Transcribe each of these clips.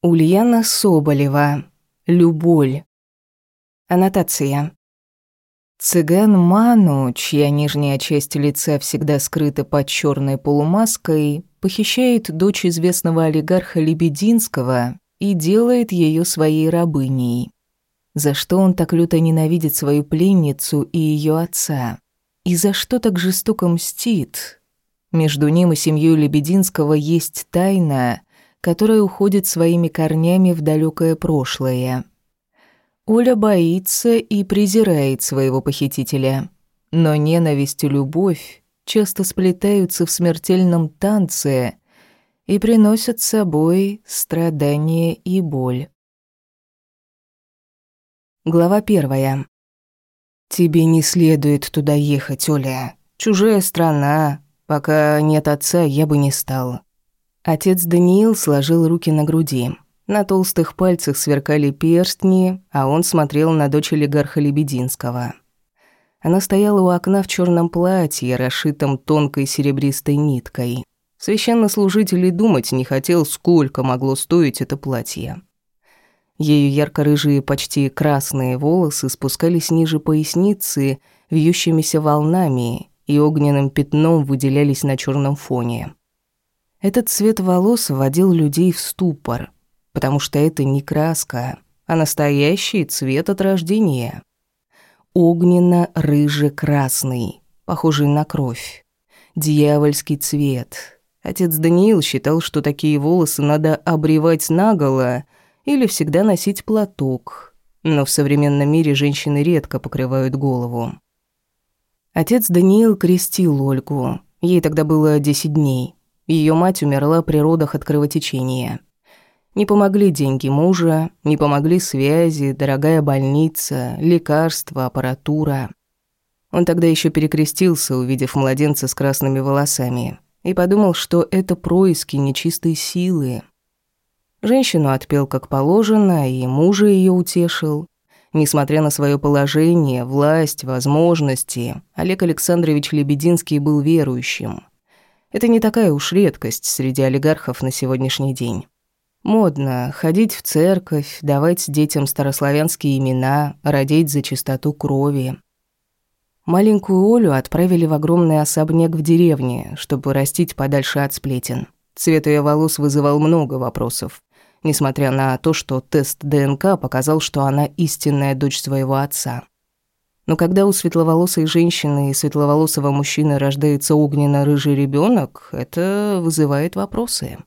Ульяна Соболева. Люболь. Аннотация. Цыган Ману, чья нижняя часть лица всегда скрыта под черной полумаской, похищает дочь известного олигарха Лебединского и делает ее своей рабыней. За что он так люто ненавидит свою пленницу и ее отца? И за что так жестоко мстит? Между ним и семьей Лебединского есть тайна, которая уходит своими корнями в далекое прошлое. Оля боится и презирает своего похитителя, но ненависть и любовь часто сплетаются в смертельном танце и приносят с собой страдания и боль. Глава первая. «Тебе не следует туда ехать, Оля. Чужая страна. Пока нет отца, я бы не стал. Отец Даниил сложил руки на груди. На толстых пальцах сверкали перстни, а он смотрел на дочь олигарха Лебединского. Она стояла у окна в черном платье, расшитом тонкой серебристой ниткой. Священнослужитель и думать не хотел, сколько могло стоить это платье. Ее ярко-рыжие, почти красные волосы спускались ниже поясницы, вьющимися волнами и огненным пятном выделялись на черном фоне. Этот цвет волос вводил людей в ступор, потому что это не краска, а настоящий цвет от рождения. Огненно-рыже-красный, похожий на кровь. Дьявольский цвет. Отец Даниил считал, что такие волосы надо обревать наголо или всегда носить платок. Но в современном мире женщины редко покрывают голову. Отец Даниил крестил Ольгу. Ей тогда было 10 дней. Ее мать умерла при родах от кровотечения. Не помогли деньги мужа, не помогли связи, дорогая больница, лекарства, аппаратура. Он тогда еще перекрестился, увидев младенца с красными волосами, и подумал, что это происки нечистой силы. Женщину отпел как положено, и мужа ее утешил. Несмотря на свое положение, власть, возможности, Олег Александрович Лебединский был верующим. Это не такая уж редкость среди олигархов на сегодняшний день. Модно ходить в церковь, давать детям старославянские имена, родить за чистоту крови. Маленькую Олю отправили в огромный особняк в деревне, чтобы растить подальше от сплетен. Цвет ее волос вызывал много вопросов, несмотря на то, что тест ДНК показал, что она истинная дочь своего отца. Но когда у светловолосой женщины и светловолосого мужчины рождается огненно-рыжий ребенок, это вызывает вопросы.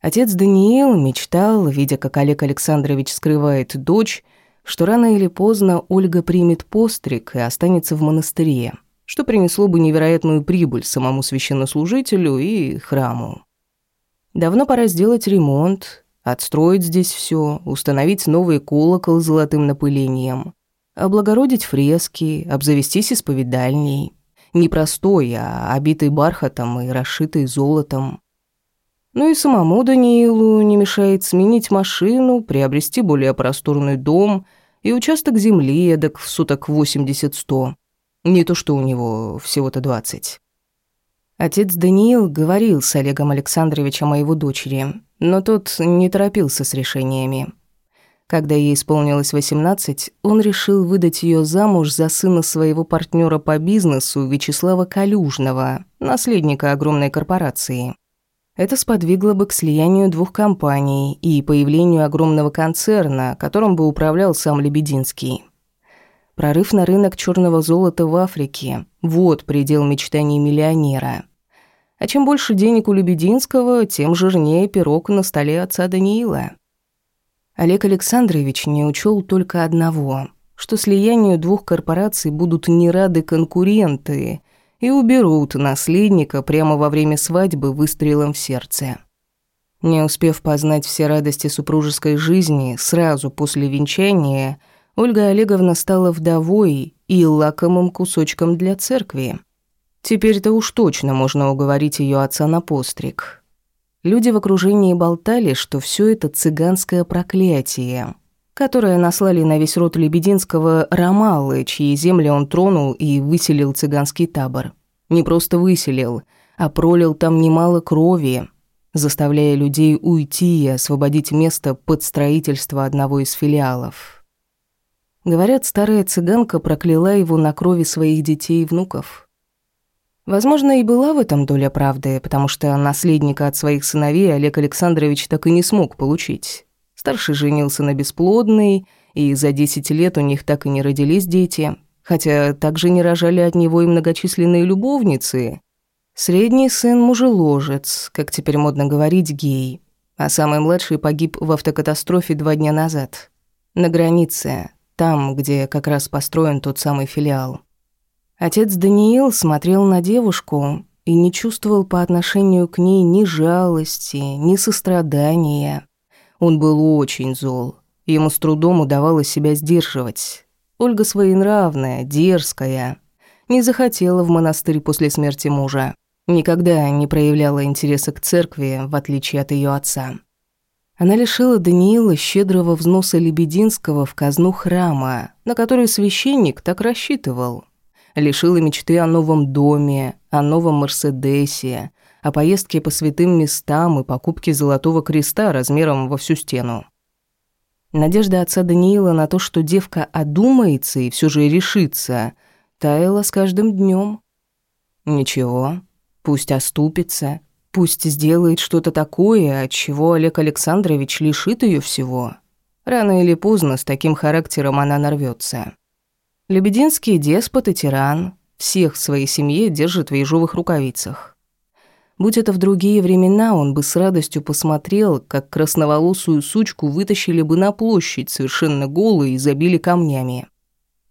Отец Даниил мечтал, видя, как Олег Александрович скрывает дочь, что рано или поздно Ольга примет постриг и останется в монастыре, что принесло бы невероятную прибыль самому священнослужителю и храму. Давно пора сделать ремонт, отстроить здесь все, установить новый колокол с золотым напылением, облагородить фрески, обзавестись исповедальней. Не простой, а обитый бархатом и расшитый золотом. Ну и самому Даниилу не мешает сменить машину, приобрести более просторный дом и участок земли эдак в суток 80-100. Не то что у него всего-то 20. Отец Даниил говорил с Олегом Александровичем о его дочери, но тот не торопился с решениями. Когда ей исполнилось 18, он решил выдать ее замуж за сына своего партнера по бизнесу Вячеслава Калюжного, наследника огромной корпорации. Это сподвигло бы к слиянию двух компаний и появлению огромного концерна, которым бы управлял сам Лебединский. Прорыв на рынок черного золота в Африке – вот предел мечтаний миллионера. А чем больше денег у Лебединского, тем жирнее пирог на столе отца Даниила – Олег Александрович не учел только одного, что слиянию двух корпораций будут не рады конкуренты и уберут наследника прямо во время свадьбы выстрелом в сердце. Не успев познать все радости супружеской жизни, сразу после венчания Ольга Олеговна стала вдовой и лакомым кусочком для церкви. Теперь-то уж точно можно уговорить ее отца на постриг. Люди в окружении болтали, что все это цыганское проклятие, которое наслали на весь род Лебединского Ромалы, чьи земли он тронул и выселил цыганский табор. Не просто выселил, а пролил там немало крови. заставляя людей уйти и освободить место под строительство одного из филиалов. Говорят, старая цыганка прокляла его на крови своих детей и внуков. Возможно, и была в этом доля правды, потому что наследника от своих сыновей Олег Александрович так и не смог получить. Старший женился на бесплодной, и за 10 лет у них так и не родились дети, хотя также не рожали от него и многочисленные любовницы. Средний сын мужеложец, как теперь модно говорить, гей, а самый младший погиб в автокатастрофе два дня назад. На границе, там, где как раз построен тот самый филиал. Отец Даниил смотрел на девушку и не чувствовал по отношению к ней ни жалости, ни сострадания. Он был очень зол. Ему с трудом удавалось себя сдерживать. Ольга своенравная, дерзкая. Не захотела в монастырь после смерти мужа. Никогда не проявляла интереса к церкви, в отличие от ее отца. Она лишила Даниила щедрого взноса Лебединского в казну храма, на который священник так рассчитывал. Лишила мечты о новом доме, о новом Мерседесе, о поездке по святым местам и покупке золотого креста размером во всю стену. Надежда отца Даниила на то, что девка одумается и все же решится, таяла с каждым днем. Ничего, пусть оступится, пусть сделает что-то такое, от чего Олег Александрович лишит ее всего. Рано или поздно с таким характером она нарвется. Лебединский деспот и тиран, всех своей семье держит в ежовых рукавицах. Будь это в другие времена, он бы с радостью посмотрел, как красноволосую сучку вытащили бы на площадь совершенно голой и забили камнями.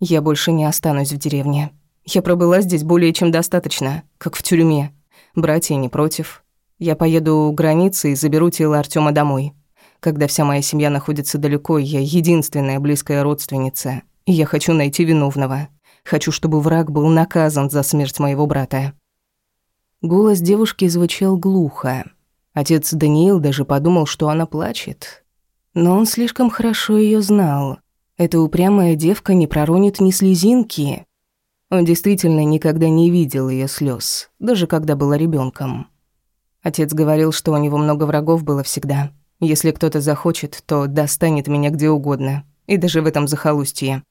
«Я больше не останусь в деревне. Я пробыла здесь более чем достаточно, как в тюрьме. Братья не против. Я поеду у границы и заберу тело Артема домой. Когда вся моя семья находится далеко, я единственная близкая родственница, я хочу найти виновного. Хочу, чтобы враг был наказан за смерть моего брата». Голос девушки звучал глухо. Отец Даниил даже подумал, что она плачет. Но он слишком хорошо ее знал. Эта упрямая девка не проронит ни слезинки. Он действительно никогда не видел ее слез, даже когда была ребенком. Отец говорил, что у него много врагов было всегда. Если кто-то захочет, то достанет меня где угодно, и даже в этом захолустье.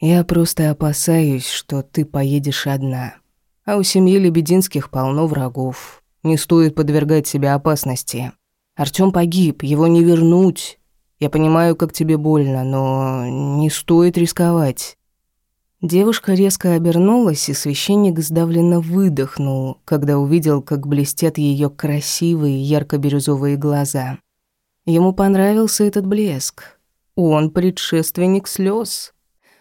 Я просто опасаюсь, что ты поедешь одна. А у семьи Лебединских полно врагов. Не стоит подвергать себя опасности. Артём погиб, его не вернуть. Я понимаю, как тебе больно, но не стоит рисковать». Девушка резко обернулась, и священник сдавленно выдохнул, когда увидел, как блестят ее красивые ярко-бирюзовые глаза. Ему понравился этот блеск. Он предшественник слез.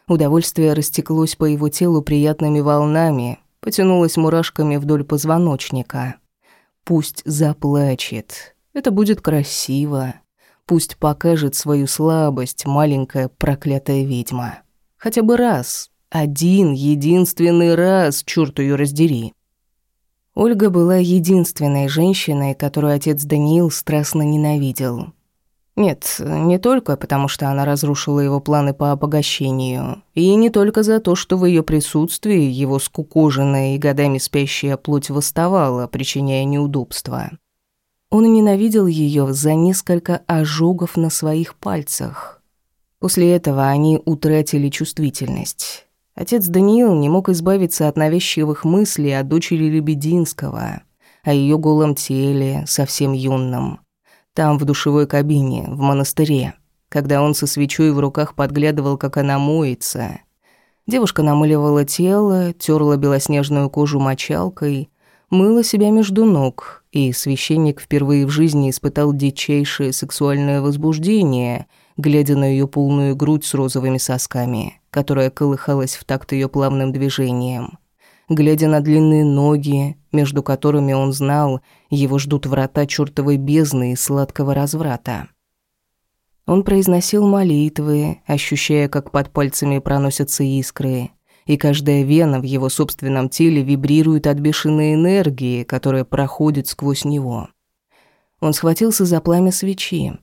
Удовольствие растеклось по его телу приятными волнами, потянулась мурашками вдоль позвоночника. Пусть заплачет. Это будет красиво. Пусть покажет свою слабость маленькая проклятая ведьма. Хотя бы раз. Один, единственный раз, чёрт её раздери. Ольга была единственной женщиной, которую отец Даниил страстно ненавидел. Нет, не только потому, что она разрушила его планы по обогащению, и не только за то, что в ее присутствии его скукоженная и годами спящая плоть восставала, причиняя неудобства. Он ненавидел ее за несколько ожогов на своих пальцах. После этого они утратили чувствительность. Отец Даниил не мог избавиться от навязчивых мыслей о дочери Лебединского, о ее голом теле, совсем юном, там, в душевой кабине, в монастыре, когда он со свечой в руках подглядывал, как она моется. Девушка намыливала тело, терла белоснежную кожу мочалкой, мыла себя между ног, и священник впервые в жизни испытал дичайшее сексуальное возбуждение, глядя на ее полную грудь с розовыми сосками, которая колыхалась в такт ее плавным движением глядя на длинные ноги, между которыми он знал, его ждут врата чертовой бездны и сладкого разврата. Он произносил молитвы, ощущая, как под пальцами проносятся искры, и каждая вена в его собственном теле вибрирует от бешеной энергии, которая проходит сквозь него. Он схватился за пламя свечи,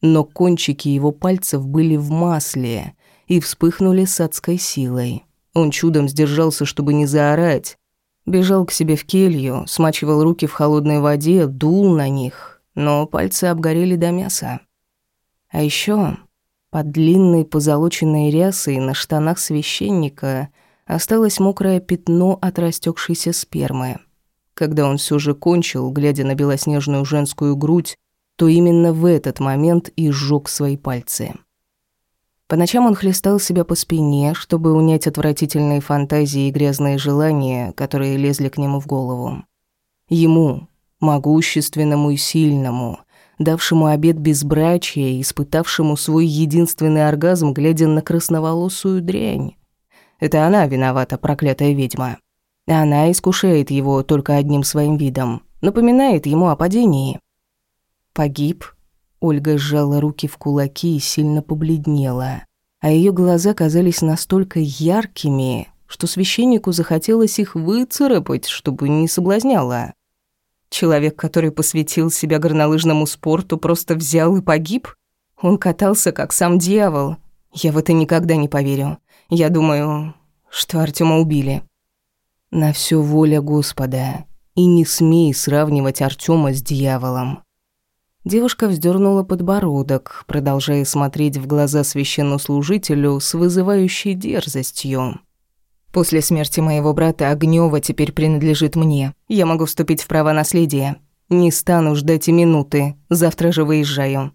но кончики его пальцев были в масле и вспыхнули с адской силой. Он чудом сдержался, чтобы не заорать. Бежал к себе в келью, смачивал руки в холодной воде, дул на них, но пальцы обгорели до мяса. А еще под длинной позолоченной рясой на штанах священника осталось мокрое пятно от растекшейся спермы. Когда он все же кончил, глядя на белоснежную женскую грудь, то именно в этот момент и сжёг свои пальцы. По ночам он хлестал себя по спине, чтобы унять отвратительные фантазии и грязные желания, которые лезли к нему в голову. Ему, могущественному и сильному, давшему обет безбрачия, испытавшему свой единственный оргазм, глядя на красноволосую дрянь. Это она виновата, проклятая ведьма. Она искушает его только одним своим видом, напоминает ему о падении. Погиб Ольга сжала руки в кулаки и сильно побледнела, а ее глаза казались настолько яркими, что священнику захотелось их выцарапать, чтобы не соблазняла. Человек, который посвятил себя горнолыжному спорту, просто взял и погиб? Он катался, как сам дьявол. Я в это никогда не поверю. Я думаю, что Артема убили. На все воля Господа. И не смей сравнивать Артема с дьяволом. Девушка вздернула подбородок, продолжая смотреть в глаза священнослужителю с вызывающей дерзостью. «После смерти моего брата Огнёва теперь принадлежит мне. Я могу вступить в право наследия. Не стану ждать и минуты. Завтра же выезжаю».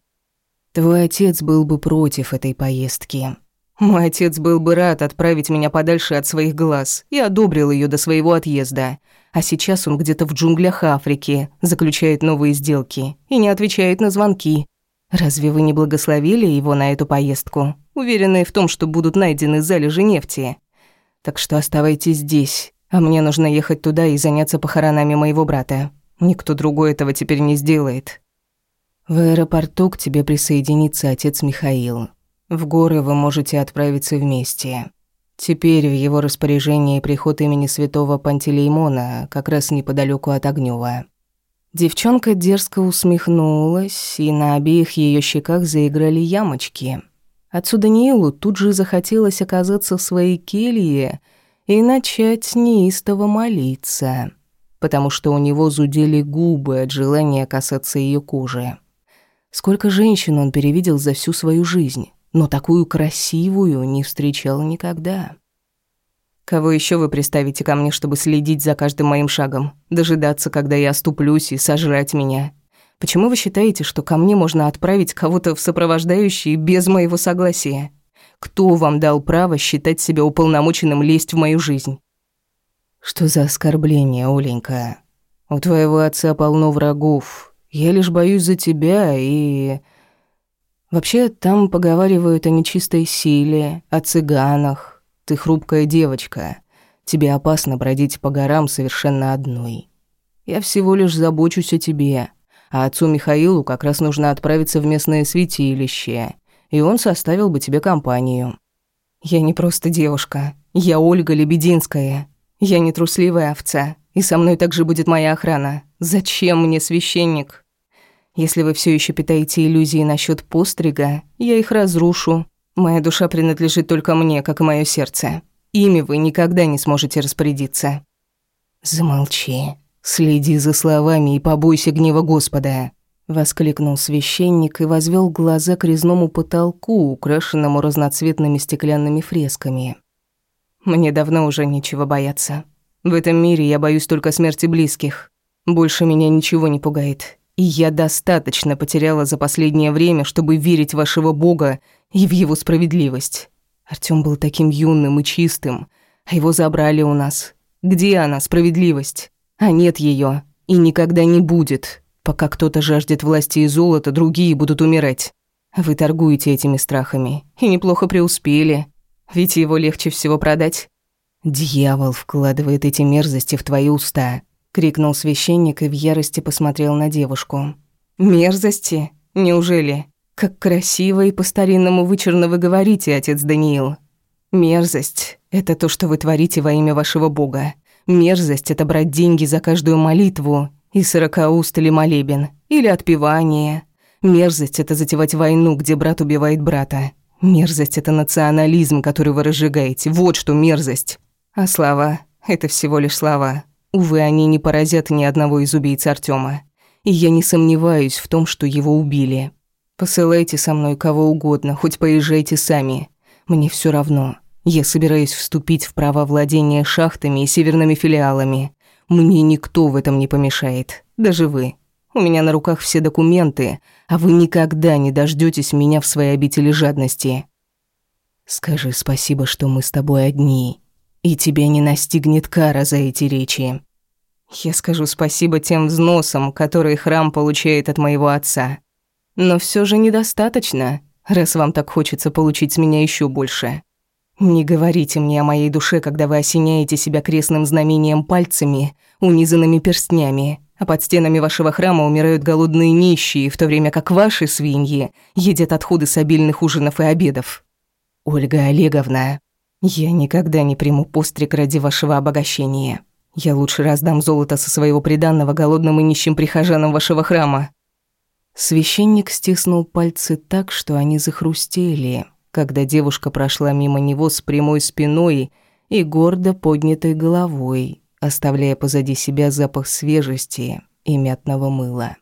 «Твой отец был бы против этой поездки», мой отец был бы рад отправить меня подальше от своих глаз и одобрил ее до своего отъезда. А сейчас он где-то в джунглях Африки, заключает новые сделки и не отвечает на звонки. Разве вы не благословили его на эту поездку, уверенные в том, что будут найдены залежи нефти? Так что оставайтесь здесь, а мне нужно ехать туда и заняться похоронами моего брата. Никто другой этого теперь не сделает. В аэропорту к тебе присоединится отец Михаил. В горы вы можете отправиться вместе. Теперь в его распоряжении приход имени святого Пантелеймона, как раз неподалеку от Огнёва. Девчонка дерзко усмехнулась, и на обеих ее щеках заиграли ямочки. Отсюда Даниилу тут же захотелось оказаться в своей келье и начать неистово молиться, потому что у него зудели губы от желания касаться ее кожи. Сколько женщин он перевидел за всю свою жизнь но такую красивую не встречал никогда. Кого еще вы приставите ко мне, чтобы следить за каждым моим шагом, дожидаться, когда я оступлюсь и сожрать меня? Почему вы считаете, что ко мне можно отправить кого-то в сопровождающие без моего согласия? Кто вам дал право считать себя уполномоченным лезть в мою жизнь? Что за оскорбление, Оленька? У твоего отца полно врагов. Я лишь боюсь за тебя и... Вообще, там поговаривают о нечистой силе, о цыганах. Ты хрупкая девочка. Тебе опасно бродить по горам совершенно одной. Я всего лишь забочусь о тебе. А отцу Михаилу как раз нужно отправиться в местное святилище, и он составил бы тебе компанию. Я не просто девушка. Я Ольга Лебединская. Я не трусливая овца, и со мной также будет моя охрана. Зачем мне священник? Если вы все еще питаете иллюзии насчет пострига, я их разрушу. Моя душа принадлежит только мне, как и мое сердце. Ими вы никогда не сможете распорядиться. Замолчи. Следи за словами и побойся гнева Господа. Воскликнул священник и возвел глаза к резному потолку, украшенному разноцветными стеклянными фресками. Мне давно уже нечего бояться. В этом мире я боюсь только смерти близких. Больше меня ничего не пугает. И я достаточно потеряла за последнее время, чтобы верить в вашего Бога и в его справедливость. Артём был таким юным и чистым, а его забрали у нас. Где она, справедливость? А нет её и никогда не будет. Пока кто-то жаждет власти и золота, другие будут умирать. Вы торгуете этими страхами и неплохо преуспели. Ведь его легче всего продать. Дьявол вкладывает эти мерзости в твои уста крикнул священник и в ярости посмотрел на девушку. Мерзости? Неужели? Как красиво и по-старинному вычурно вы говорите, отец Даниил. Мерзость это то, что вы творите во имя вашего бога. Мерзость это брать деньги за каждую молитву и сорокауст или молебен, или отпевание. Мерзость это затевать войну, где брат убивает брата. Мерзость это национализм, который вы разжигаете. Вот что мерзость. А слова это всего лишь слова. Увы, они не поразят ни одного из убийц Артема. И я не сомневаюсь в том, что его убили. Посылайте со мной кого угодно, хоть поезжайте сами. Мне все равно. Я собираюсь вступить в право владения шахтами и северными филиалами. Мне никто в этом не помешает, даже вы. У меня на руках все документы, а вы никогда не дождётесь меня в своей обители жадности. Скажи спасибо, что мы с тобой одни, и тебя не настигнет кара за эти речи. Я скажу спасибо тем взносам, которые храм получает от моего отца. Но всё же недостаточно, раз вам так хочется получить с меня ещё больше. Не говорите мне о моей душе, когда вы осеняете себя крестным знамением пальцами, унизанными перстнями, а под стенами вашего храма умирают голодные нищие, в то время как ваши свиньи едят отходы с обильных ужинов и обедов. Ольга Олеговна, я никогда не приму постриг ради вашего обогащения. Я лучше раздам золото со своего приданного голодным и нищим прихожанам вашего храма. Священник стиснул пальцы так, что они захрустели, когда девушка прошла мимо него с прямой спиной и гордо поднятой головой, оставляя позади себя запах свежести и мятного мыла.